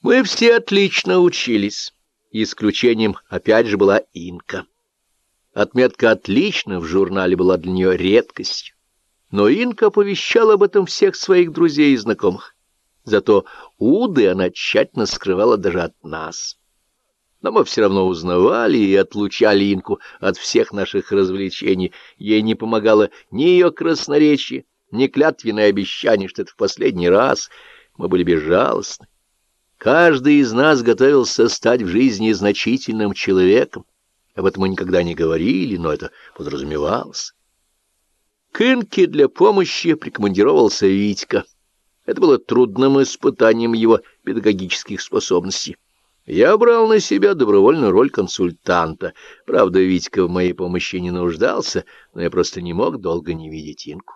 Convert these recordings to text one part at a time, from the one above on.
Мы все отлично учились. Исключением, опять же, была Инка. Отметка «отлично» в журнале была для нее редкостью. Но Инка оповещала об этом всех своих друзей и знакомых. Зато Уды она тщательно скрывала даже от нас. Но мы все равно узнавали и отлучали Инку от всех наших развлечений. Ей не помогало ни ее красноречие, ни клятвенное обещание, что это в последний раз. Мы были безжалостны. Каждый из нас готовился стать в жизни значительным человеком. Об этом мы никогда не говорили, но это подразумевалось. К Инке для помощи прикомандировался Витька. Это было трудным испытанием его педагогических способностей. Я брал на себя добровольную роль консультанта. Правда, Витька в моей помощи не нуждался, но я просто не мог долго не видеть Инку.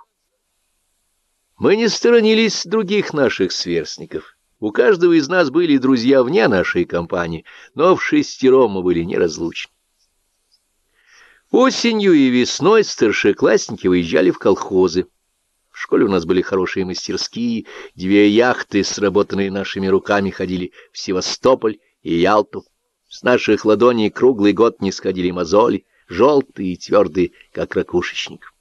Мы не сторонились других наших сверстников. У каждого из нас были друзья вне нашей компании, но в шестером мы были неразлучны. Осенью и весной старшеклассники выезжали в колхозы. В школе у нас были хорошие мастерские, две яхты, сработанные нашими руками, ходили в Севастополь и Ялту. С наших ладоней круглый год не сходили мозоли, желтые и твердые, как ракушечник.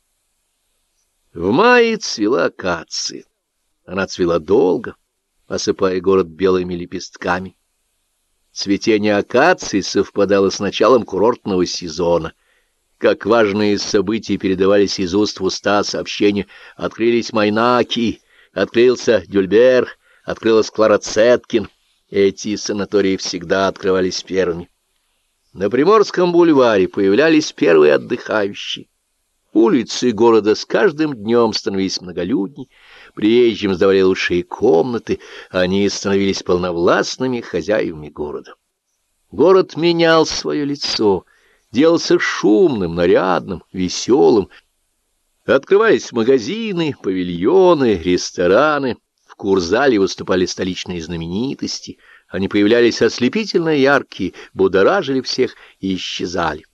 В мае цвела акация. Она цвела долго осыпая город белыми лепестками. Цветение акации совпадало с началом курортного сезона. Как важные события передавались из уст в уста сообщения «Открылись Майнаки», «Открылся Дюльбер», «Открылась Клара Цеткин». Эти санатории всегда открывались первыми. На Приморском бульваре появлялись первые отдыхающие. Улицы города с каждым днем становились многолюдней, приезжим сдавали лучшие комнаты, они становились полновластными хозяевами города. Город менял свое лицо, делался шумным, нарядным, веселым. Открывались магазины, павильоны, рестораны, в курзале выступали столичные знаменитости, они появлялись ослепительно яркие, будоражили всех и исчезали.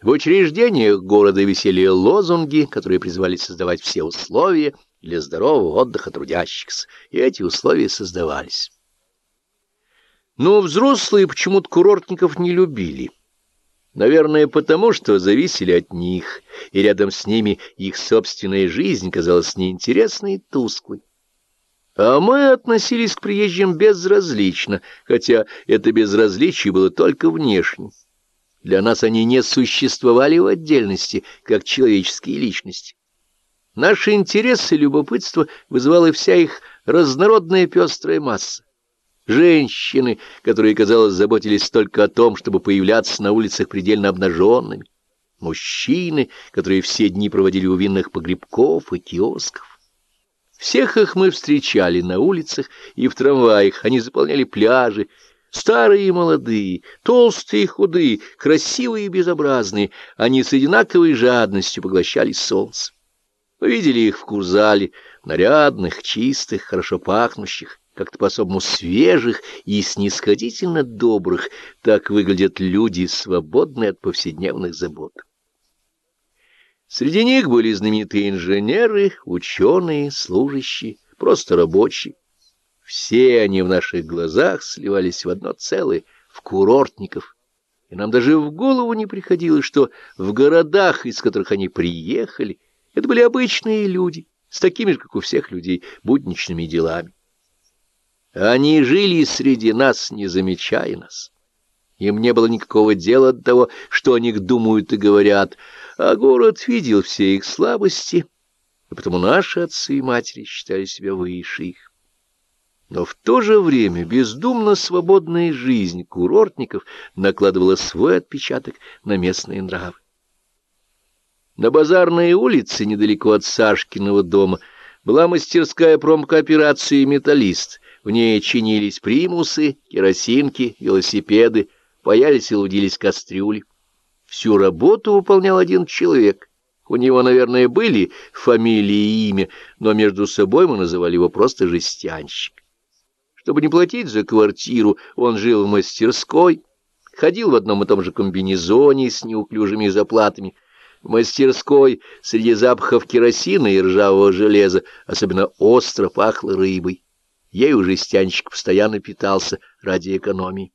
В учреждениях города висели лозунги, которые призвали создавать все условия для здорового отдыха трудящихся, и эти условия создавались. Но взрослые почему-то курортников не любили. Наверное, потому что зависели от них, и рядом с ними их собственная жизнь казалась неинтересной и тусклой. А мы относились к приезжим безразлично, хотя это безразличие было только внешним. Для нас они не существовали в отдельности, как человеческие личности. Наши интересы и любопытство вызывала вся их разнородная пестрая масса. Женщины, которые, казалось, заботились только о том, чтобы появляться на улицах предельно обнаженными. Мужчины, которые все дни проводили у винных погребков и киосков. Всех их мы встречали на улицах и в трамваях, они заполняли пляжи, Старые и молодые, толстые и худые, красивые и безобразные, они с одинаковой жадностью поглощали солнце. Мы видели их в Курзале, нарядных, чистых, хорошо пахнущих, как-то по-особому свежих и снисходительно добрых. Так выглядят люди, свободные от повседневных забот. Среди них были знаменитые инженеры, ученые, служащие, просто рабочие. Все они в наших глазах сливались в одно целое, в курортников. И нам даже в голову не приходило, что в городах, из которых они приехали, это были обычные люди, с такими же, как у всех людей, будничными делами. Они жили среди нас, не замечая нас. Им не было никакого дела до того, что о них думают и говорят, а город видел все их слабости, и потому наши отцы и матери считали себя выше их. Но в то же время бездумно свободная жизнь курортников накладывала свой отпечаток на местные нравы. На базарной улице, недалеко от Сашкиного дома, была мастерская промкооперации «Металлист». В ней чинились примусы, керосинки, велосипеды, паялись и лудились кастрюли. Всю работу выполнял один человек. У него, наверное, были фамилии и имя, но между собой мы называли его просто «жестянщик». Чтобы не платить за квартиру, он жил в мастерской, ходил в одном и том же комбинезоне с неуклюжими заплатами. В мастерской среди запахов керосина и ржавого железа особенно остро пахло рыбой. ей уже Стянчик постоянно питался ради экономии.